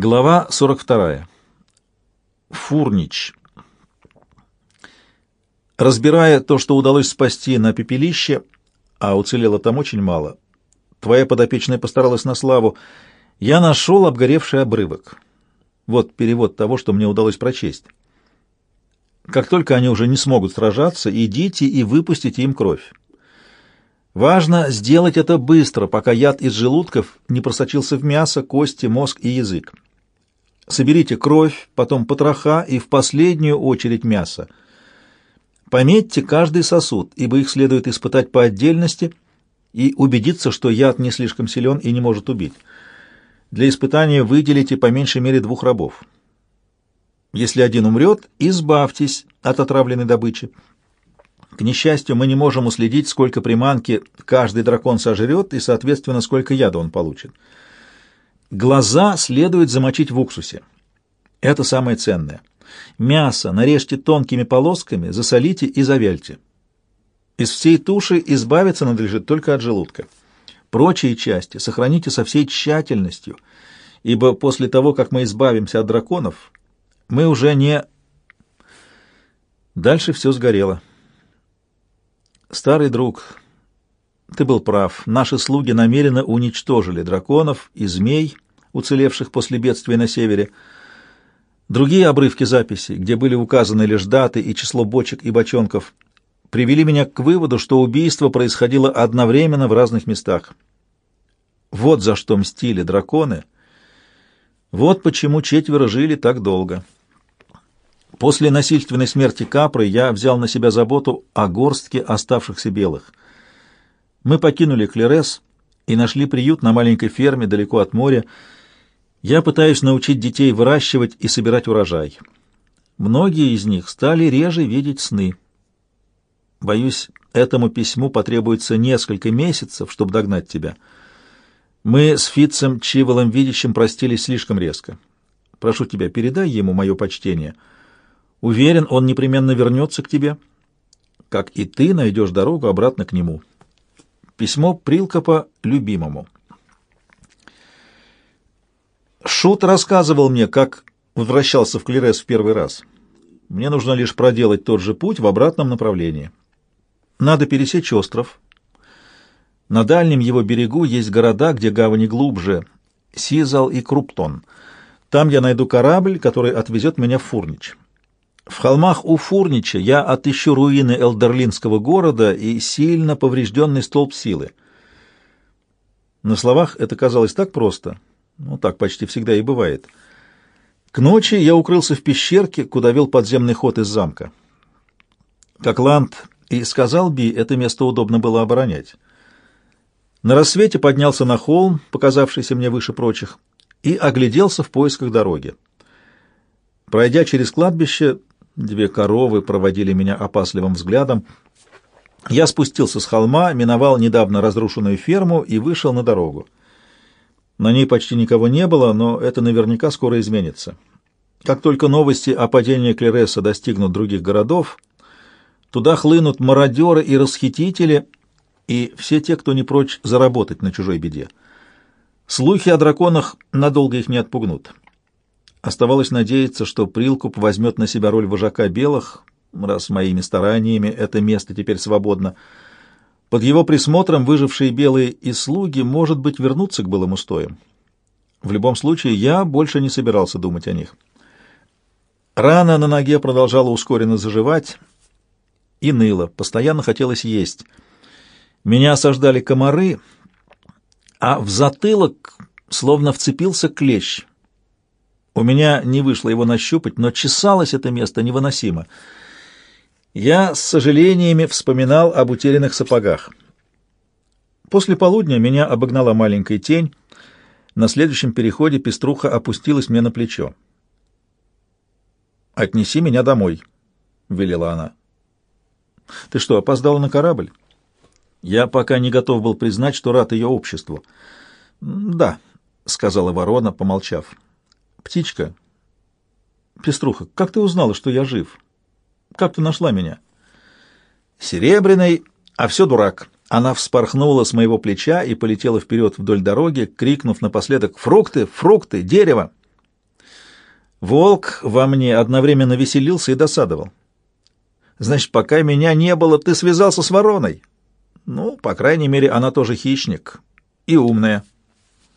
Глава 42. Фурнич. Разбирая то, что удалось спасти на пепелище, а уцелело там очень мало, твоя подопечная постаралась на славу, я нашел обгоревший обрывок. Вот перевод того, что мне удалось прочесть. Как только они уже не смогут сражаться, идите и выпустите им кровь. Важно сделать это быстро, пока яд из желудков не просочился в мясо, кости, мозг и язык. Соберите кровь, потом потроха и в последнюю очередь мясо. Пометьте каждый сосуд, ибо их следует испытать по отдельности и убедиться, что яд не слишком силен и не может убить. Для испытания выделите по меньшей мере двух рабов. Если один умрет, избавьтесь от отравленной добычи. К несчастью, мы не можем уследить, сколько приманки каждый дракон сожрет и, соответственно, сколько яда он получит. Глаза следует замочить в уксусе. Это самое ценное. Мясо нарежьте тонкими полосками, засолите и завяльте. Из всей туши избавиться надлежит только от желудка. Прочие части сохраните со всей тщательностью, ибо после того, как мы избавимся от драконов, мы уже не... Дальше все сгорело. Старый друг, ты был прав. Наши слуги намеренно уничтожили драконов и змей, уцелевших после бедствия на севере. Другие обрывки записей, где были указаны лишь даты и число бочек и бочонков, привели меня к выводу, что убийство происходило одновременно в разных местах. Вот за что мстили драконы. Вот почему четверо жили так долго. После насильственной смерти Капры я взял на себя заботу о горстке оставшихся белых. Мы покинули Клерес и нашли приют на маленькой ферме далеко от моря. Я пытаюсь научить детей выращивать и собирать урожай. Многие из них стали реже видеть сны. Боюсь, этому письму потребуется несколько месяцев, чтобы догнать тебя. Мы с Фитцем Чиволом Видящим простились слишком резко. Прошу тебя, передай ему мое почтение. Уверен, он непременно вернется к тебе, как и ты найдешь дорогу обратно к нему». Письмо Прилкопа любимому. Шут рассказывал мне, как возвращался в Клерес в первый раз. Мне нужно лишь проделать тот же путь в обратном направлении. Надо пересечь остров. На дальнем его берегу есть города, где гавани глубже — Сизал и Круптон. Там я найду корабль, который отвезет меня в Фурнич. В холмах у Фурнича я отыщу руины Элдерлинского города и сильно поврежденный столб силы. На словах это казалось так просто. Ну, так почти всегда и бывает. К ночи я укрылся в пещерке, куда вел подземный ход из замка. Как Ланд и сказал Би, это место удобно было оборонять. На рассвете поднялся на холм, показавшийся мне выше прочих, и огляделся в поисках дороги. Пройдя через кладбище, Две коровы проводили меня опасливым взглядом. Я спустился с холма, миновал недавно разрушенную ферму и вышел на дорогу. На ней почти никого не было, но это наверняка скоро изменится. Как только новости о падении Клереса достигнут других городов, туда хлынут мародеры и расхитители, и все те, кто не прочь заработать на чужой беде. Слухи о драконах надолго их не отпугнут. Оставалось надеяться, что Прилкуп возьмет на себя роль вожака белых, раз моими стараниями это место теперь свободно. Под его присмотром выжившие белые и слуги, может быть, вернутся к былым устоям. В любом случае, я больше не собирался думать о них. Рана на ноге продолжала ускоренно заживать и ныла, постоянно хотелось есть. Меня осаждали комары, а в затылок словно вцепился клещ — у меня не вышло его нащупать, но чесалось это место невыносимо. Я с сожалениями вспоминал об утерянных сапогах. После полудня меня обогнала маленькая тень. На следующем переходе пеструха опустилась мне на плечо. «Отнеси меня домой», — велела она. «Ты что, опоздала на корабль?» Я пока не готов был признать, что рад ее обществу. «Да», — сказала ворона, помолчав. Птичка, Пеструха, как ты узнала, что я жив? Как ты нашла меня? Серебряный, а все дурак. Она вспорхнула с моего плеча и полетела вперед вдоль дороги, крикнув напоследок «Фрукты! Фрукты! Дерево!» Волк во мне одновременно веселился и досадовал. Значит, пока меня не было, ты связался с вороной. Ну, по крайней мере, она тоже хищник. И умная.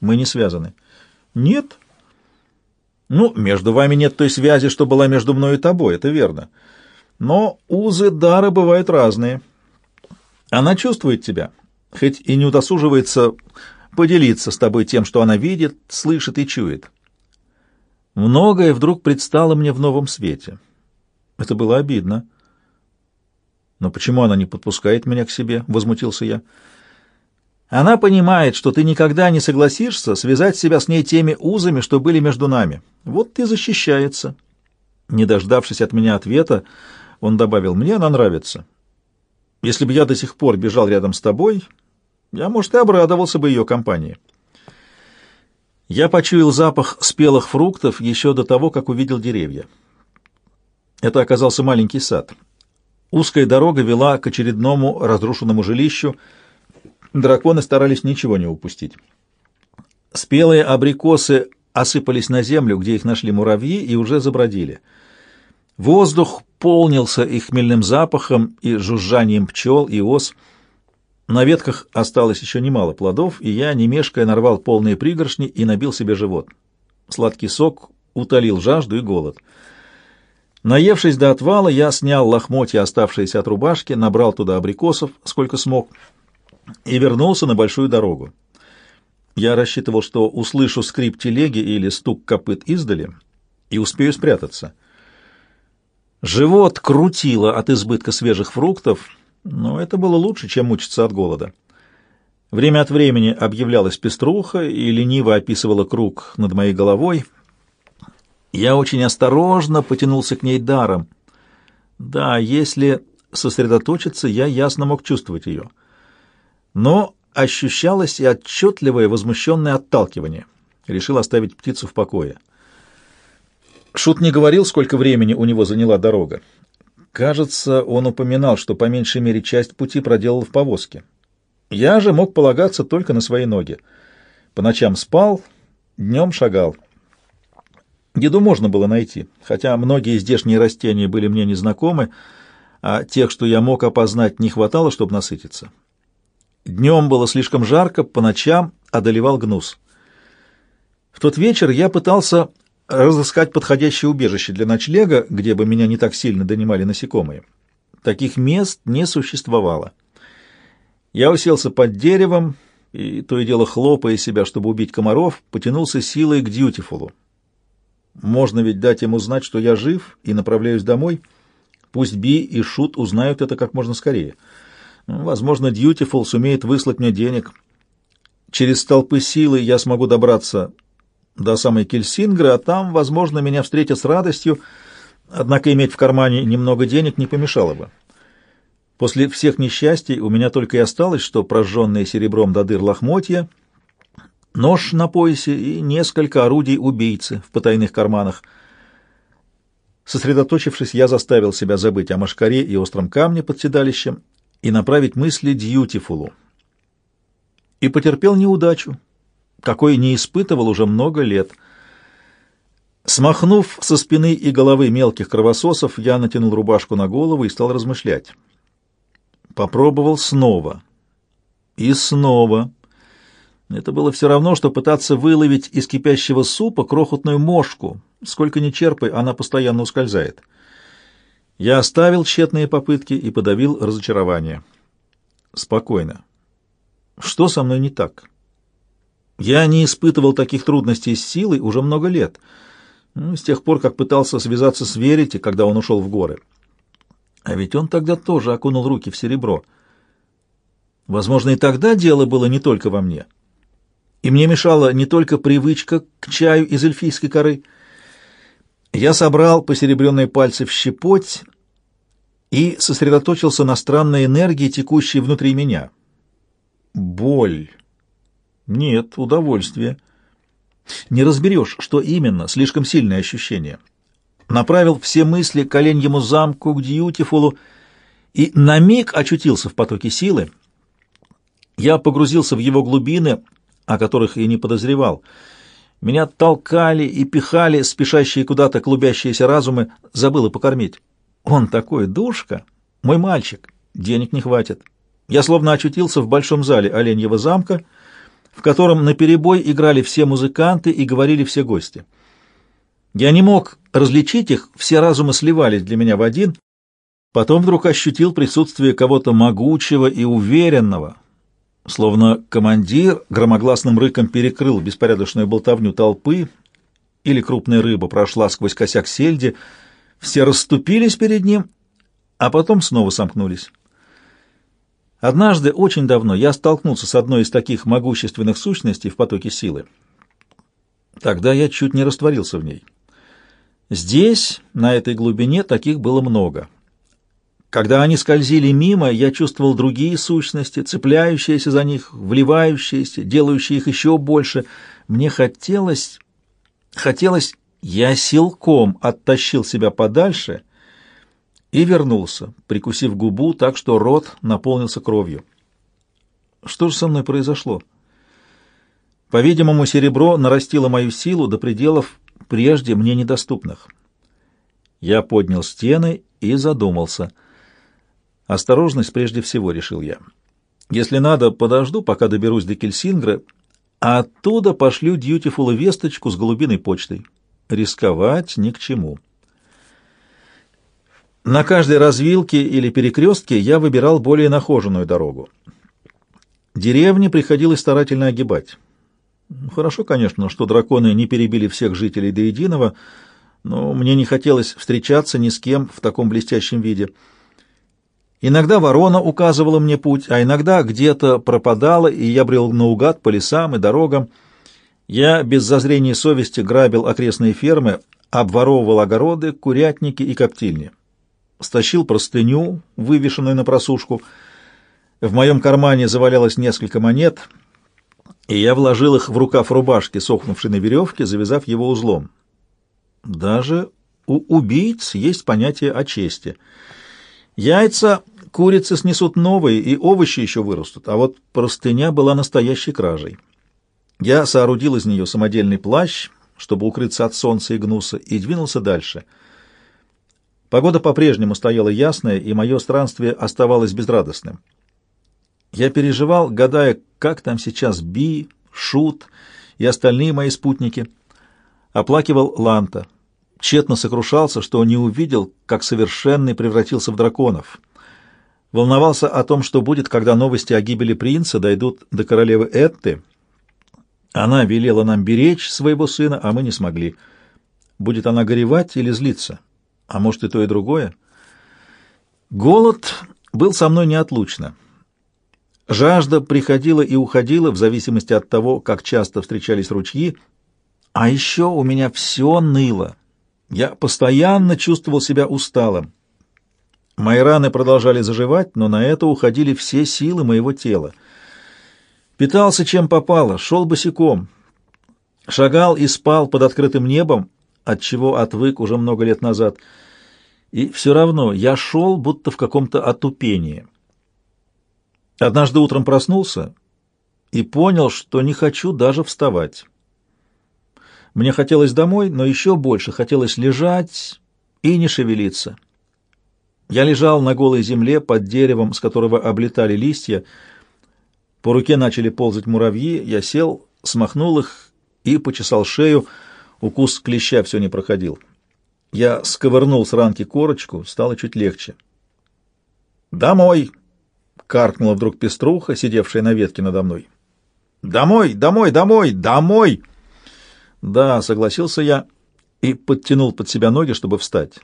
Мы не связаны. Нет. Ну, между вами нет той связи, что была между мной и тобой, это верно. Но узы дара бывают разные. Она чувствует тебя, хоть и не удосуживается поделиться с тобой тем, что она видит, слышит и чует. Многое вдруг предстало мне в новом свете. Это было обидно. «Но почему она не подпускает меня к себе?» — возмутился я. «Она понимает, что ты никогда не согласишься связать себя с ней теми узами, что были между нами. Вот ты защищается». Не дождавшись от меня ответа, он добавил, «Мне она нравится. Если бы я до сих пор бежал рядом с тобой, я, может, и обрадовался бы ее компании». Я почуял запах спелых фруктов еще до того, как увидел деревья. Это оказался маленький сад. Узкая дорога вела к очередному разрушенному жилищу. Драконы старались ничего не упустить. Спелые абрикосы осыпались на землю, где их нашли муравьи, и уже забродили. Воздух полнился их хмельным запахом и жужжанием пчел и ос. На ветках осталось еще немало плодов, и я, не мешкая, нарвал полные пригоршни и набил себе живот. Сладкий сок утолил жажду и голод. Наевшись до отвала, я снял лохмотья, оставшиеся от рубашки, набрал туда абрикосов, сколько смог, и вернулся на большую дорогу. Я рассчитывал, что услышу скрип телеги или стук копыт издали и успею спрятаться. Живот крутило от избытка свежих фруктов, но это было лучше, чем мучиться от голода. Время от времени объявлялась пеструха и лениво описывала круг над моей головой — я очень осторожно потянулся к ней даром. Да, если сосредоточиться, я ясно мог чувствовать ее. Но ощущалось и отчетливое возмущенное отталкивание. Решил оставить птицу в покое. Шут не говорил, сколько времени у него заняла дорога. Кажется, он упоминал, что по меньшей мере часть пути проделал в повозке. Я же мог полагаться только на свои ноги. По ночам спал, днем шагал. Еду можно было найти, хотя многие здешние растения были мне незнакомы, а тех, что я мог опознать, не хватало, чтобы насытиться. Днем было слишком жарко, по ночам одолевал гнус. В тот вечер я пытался разыскать подходящее убежище для ночлега, где бы меня не так сильно донимали насекомые. Таких мест не существовало. Я уселся под деревом и, то и дело хлопая себя, чтобы убить комаров, потянулся силой к Дьютифулу. Можно ведь дать ему знать, что я жив и направляюсь домой. Пусть Би и Шут узнают это как можно скорее. Возможно, Дьютифул сумеет выслать мне денег. Через толпы силы я смогу добраться до самой Кельсингры, а там, возможно, меня встретят с радостью, однако иметь в кармане немного денег не помешало бы. После всех несчастий у меня только и осталось, что прожженные серебром до дыр лохмотья — нож на поясе и несколько орудий убийцы в потайных карманах. Сосредоточившись, я заставил себя забыть о машкаре и остром камне под седалищем и направить мысли Дьютифулу. И потерпел неудачу, какой не испытывал уже много лет. Смахнув со спины и головы мелких кровососов, я натянул рубашку на голову и стал размышлять. Попробовал снова. И снова. Это было все равно, что пытаться выловить из кипящего супа крохотную мошку. Сколько ни черпай, она постоянно ускользает. Я оставил тщетные попытки и подавил разочарование. Спокойно. Что со мной не так? Я не испытывал таких трудностей с силой уже много лет, ну, с тех пор, как пытался связаться с Верите, когда он ушел в горы. А ведь он тогда тоже окунул руки в серебро. Возможно, и тогда дело было не только во мне. — и мне мешала не только привычка к чаю из эльфийской коры. Я собрал посеребренные пальцы в щепоть и сосредоточился на странной энергии, текущей внутри меня. Боль. Нет, удовольствие. Не разберешь, что именно, слишком сильное ощущение. Направил все мысли к оленьему замку, к Дьютифулу, и на миг очутился в потоке силы. Я погрузился в его глубины — о которых и не подозревал. Меня толкали и пихали, спешащие куда-то клубящиеся разумы, забыла покормить. Он такой душка, мой мальчик, денег не хватит. Я словно очутился в большом зале Оленьего замка, в котором наперебой играли все музыканты и говорили все гости. Я не мог различить их, все разумы сливались для меня в один. Потом вдруг ощутил присутствие кого-то могучего и уверенного, словно командир громогласным рыком перекрыл беспорядочную болтовню толпы, или крупная рыба прошла сквозь косяк сельди, все расступились перед ним, а потом снова сомкнулись. Однажды, очень давно, я столкнулся с одной из таких могущественных сущностей в потоке силы. Тогда я чуть не растворился в ней. Здесь, на этой глубине, таких было много. Когда они скользили мимо, я чувствовал другие сущности, цепляющиеся за них, вливающиеся, делающие их еще больше. Мне хотелось... Хотелось... Я силком оттащил себя подальше и вернулся, прикусив губу так, что рот наполнился кровью. Что же со мной произошло? По-видимому, серебро нарастило мою силу до пределов, прежде мне недоступных. Я поднял стены и задумался. Осторожность прежде всего, решил я. Если надо, подожду, пока доберусь до Кельсингра, а оттуда пошлю Дьютифула весточку с голубиной почтой. Рисковать ни к чему. На каждой развилке или перекрестке я выбирал более нахоженную дорогу. Деревни приходилось старательно огибать. Хорошо, конечно, что драконы не перебили всех жителей до единого, но мне не хотелось встречаться ни с кем в таком блестящем виде. Иногда ворона указывала мне путь, а иногда где-то пропадала, и я брел наугад по лесам и дорогам. Я без зазрения совести грабил окрестные фермы, обворовывал огороды, курятники и коптильни. Стащил простыню, вывешенную на просушку. В моем кармане завалялось несколько монет — и я вложил их в рукав рубашки, сохнувшей на веревке, завязав его узлом. Даже у убийц есть понятие о чести. Яйца курицы снесут новые, и овощи еще вырастут, а вот простыня была настоящей кражей. Я соорудил из нее самодельный плащ, чтобы укрыться от солнца и гнуса, и двинулся дальше. Погода по-прежнему стояла ясная, и мое странствие оставалось безрадостным. Я переживал, гадая, как там сейчас Би, Шут и остальные мои спутники. Оплакивал Ланта. Тщетно сокрушался, что не увидел, как совершенный превратился в драконов. Волновался о том, что будет, когда новости о гибели принца дойдут до королевы Этты. Она велела нам беречь своего сына, а мы не смогли. Будет она горевать или злиться? А может, и то, и другое? Голод был со мной неотлучно. Жажда приходила и уходила в зависимости от того, как часто встречались ручьи, а еще у меня все ныло. Я постоянно чувствовал себя усталым. Мои раны продолжали заживать, но на это уходили все силы моего тела. Питался чем попало, шел босиком, шагал и спал под открытым небом, от чего отвык уже много лет назад. И все равно я шел будто в каком-то отупении. Однажды утром проснулся и понял, что не хочу даже вставать. Мне хотелось домой, но еще больше хотелось лежать и не шевелиться. Я лежал на голой земле под деревом, с которого облетали листья. По руке начали ползать муравьи. Я сел, смахнул их и почесал шею. Укус клеща все не проходил. Я сковырнул с ранки корочку, стало чуть легче. «Домой!» каркнула вдруг пеструха, сидевшая на ветке надо мной. «Домой, домой, домой, домой!» «Да», — согласился я и подтянул под себя ноги, чтобы встать.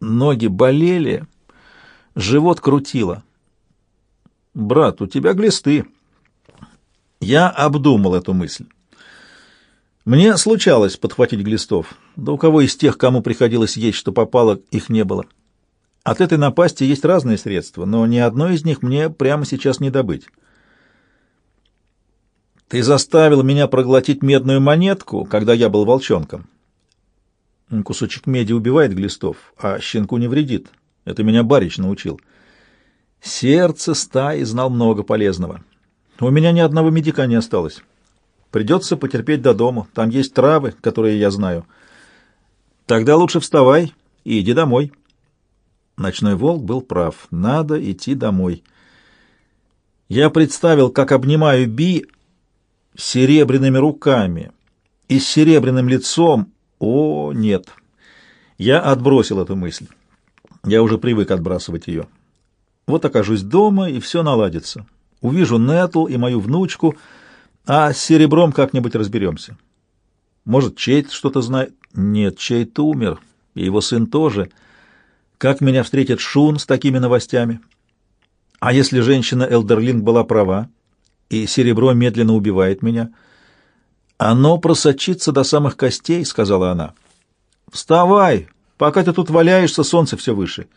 Ноги болели, живот крутило. «Брат, у тебя глисты». Я обдумал эту мысль. Мне случалось подхватить глистов, да у кого из тех, кому приходилось есть, что попало, их не было. От этой напасти есть разные средства, но ни одно из них мне прямо сейчас не добыть. Ты заставил меня проглотить медную монетку, когда я был волчонком. Кусочек меди убивает глистов, а щенку не вредит. Это меня барич научил. Сердце стаи знал много полезного. У меня ни одного медика не осталось. Придется потерпеть до дома. Там есть травы, которые я знаю. Тогда лучше вставай и иди домой. Ночной волк был прав. Надо идти домой. Я представил, как обнимаю Би серебряными руками и с серебряным лицом. О, нет. Я отбросил эту мысль. Я уже привык отбрасывать ее. Вот окажусь дома, и все наладится. Увижу Нетл и мою внучку, а с серебром как-нибудь разберемся. Может, Чейт что-то знает? Нет, Чейт умер, и его сын тоже. Как меня встретит Шун с такими новостями? А если женщина Элдерлинг была права, и серебро медленно убивает меня? Оно просочится до самых костей, — сказала она. Вставай, пока ты тут валяешься, солнце все выше.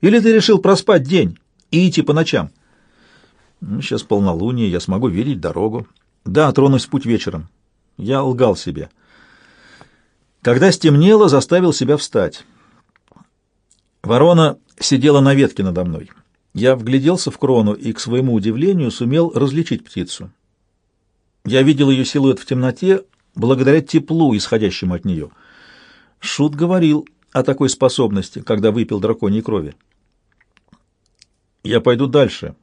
Или ты решил проспать день и идти по ночам? Ну, сейчас полнолуние, я смогу видеть дорогу. Да, тронусь в путь вечером. Я лгал себе. Когда стемнело, заставил себя встать. Ворона сидела на ветке надо мной. Я вгляделся в крону и, к своему удивлению, сумел различить птицу. Я видел ее силуэт в темноте благодаря теплу, исходящему от нее. Шут говорил о такой способности, когда выпил драконьей крови. «Я пойду дальше.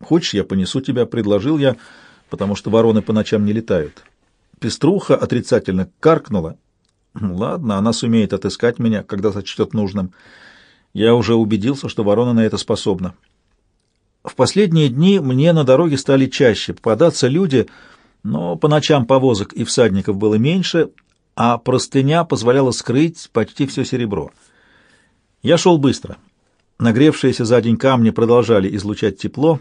Хочешь, я понесу тебя?» — предложил я, потому что вороны по ночам не летают. Пеструха отрицательно каркнула. «Ладно, она сумеет отыскать меня, когда сочтет нужным». Я уже убедился, что ворона на это способна. В последние дни мне на дороге стали чаще попадаться люди, но по ночам повозок и всадников было меньше, а простыня позволяла скрыть почти все серебро. Я шел быстро. Нагревшиеся за день камни продолжали излучать тепло,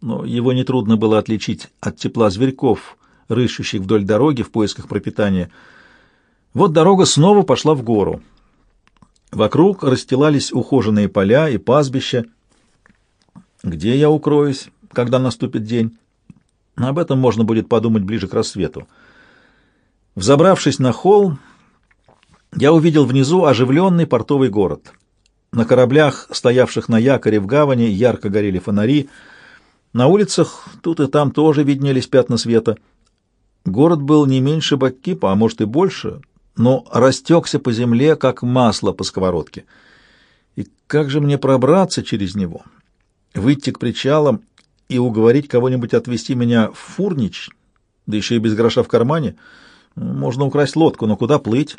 но его нетрудно было отличить от тепла зверьков, рыщущих вдоль дороги в поисках пропитания. Вот дорога снова пошла в гору. Вокруг расстилались ухоженные поля и пастбища. Где я укроюсь, когда наступит день? Об этом можно будет подумать ближе к рассвету. Взобравшись на холм, я увидел внизу оживленный портовый город. На кораблях, стоявших на якоре в гавани, ярко горели фонари. На улицах тут и там тоже виднелись пятна света. Город был не меньше Баккипа, а может и больше — но растекся по земле, как масло по сковородке. И как же мне пробраться через него? Выйти к причалам и уговорить кого-нибудь отвезти меня в Фурнич, да еще и без гроша в кармане? Можно украсть лодку, но куда плыть?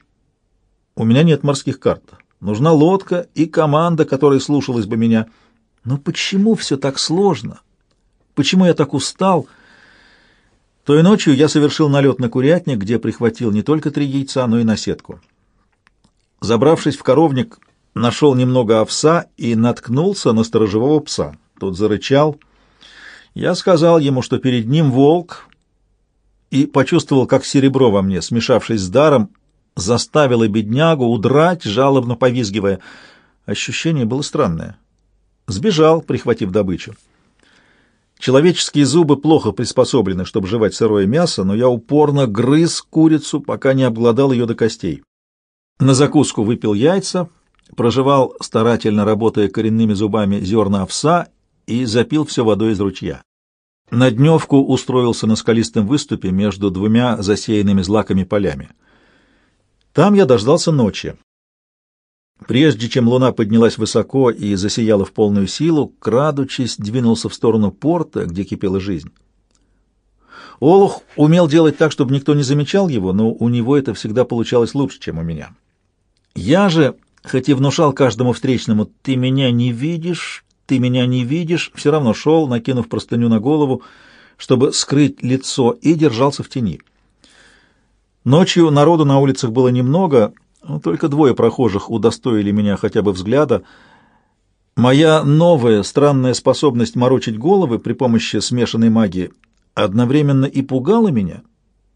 У меня нет морских карт. Нужна лодка и команда, которая слушалась бы меня. Но почему все так сложно? Почему я так устал?» Той ночью я совершил налет на курятник, где прихватил не только три яйца, но и наседку. Забравшись в коровник, нашел немного овса и наткнулся на сторожевого пса. Тот зарычал. Я сказал ему, что перед ним волк, и почувствовал, как серебро во мне, смешавшись с даром, заставило беднягу удрать, жалобно повизгивая. Ощущение было странное. Сбежал, прихватив добычу. Человеческие зубы плохо приспособлены, чтобы жевать сырое мясо, но я упорно грыз курицу, пока не обглодал ее до костей. На закуску выпил яйца, прожевал, старательно работая коренными зубами, зерна овса и запил все водой из ручья. На дневку устроился на скалистом выступе между двумя засеянными злаками полями. Там я дождался ночи. Прежде чем луна поднялась высоко и засияла в полную силу, крадучись, двинулся в сторону порта, где кипела жизнь. Олух умел делать так, чтобы никто не замечал его, но у него это всегда получалось лучше, чем у меня. Я же, хоть и внушал каждому встречному «ты меня не видишь, ты меня не видишь», все равно шел, накинув простыню на голову, чтобы скрыть лицо, и держался в тени. Ночью народу на улицах было немного — ну, только двое прохожих удостоили меня хотя бы взгляда. Моя новая странная способность морочить головы при помощи смешанной магии одновременно и пугала меня,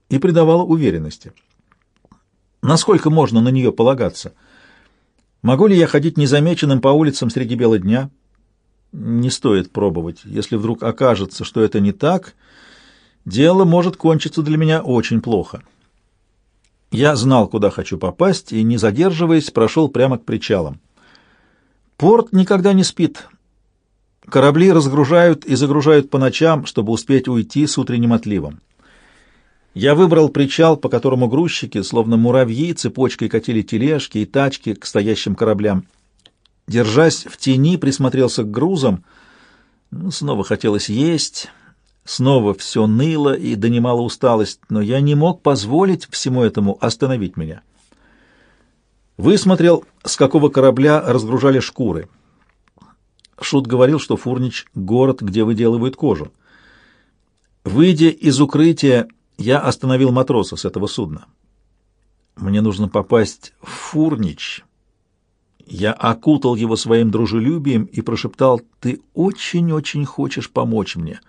и придавала уверенности. Насколько можно на нее полагаться? Могу ли я ходить незамеченным по улицам среди бела дня? Не стоит пробовать. Если вдруг окажется, что это не так, дело может кончиться для меня очень плохо. Я знал, куда хочу попасть, и, не задерживаясь, прошел прямо к причалам. Порт никогда не спит. Корабли разгружают и загружают по ночам, чтобы успеть уйти с утренним отливом. Я выбрал причал, по которому грузчики, словно муравьи, цепочкой катили тележки и тачки к стоящим кораблям. Держась в тени, присмотрелся к грузам. Ну, снова хотелось есть, снова все ныло и донимала усталость, но я не мог позволить всему этому остановить меня. Высмотрел, с какого корабля разгружали шкуры. Шут говорил, что Фурнич — город, где выделывают кожу. Выйдя из укрытия, я остановил матроса с этого судна. Мне нужно попасть в Фурнич. Я окутал его своим дружелюбием и прошептал, «Ты очень-очень хочешь помочь мне».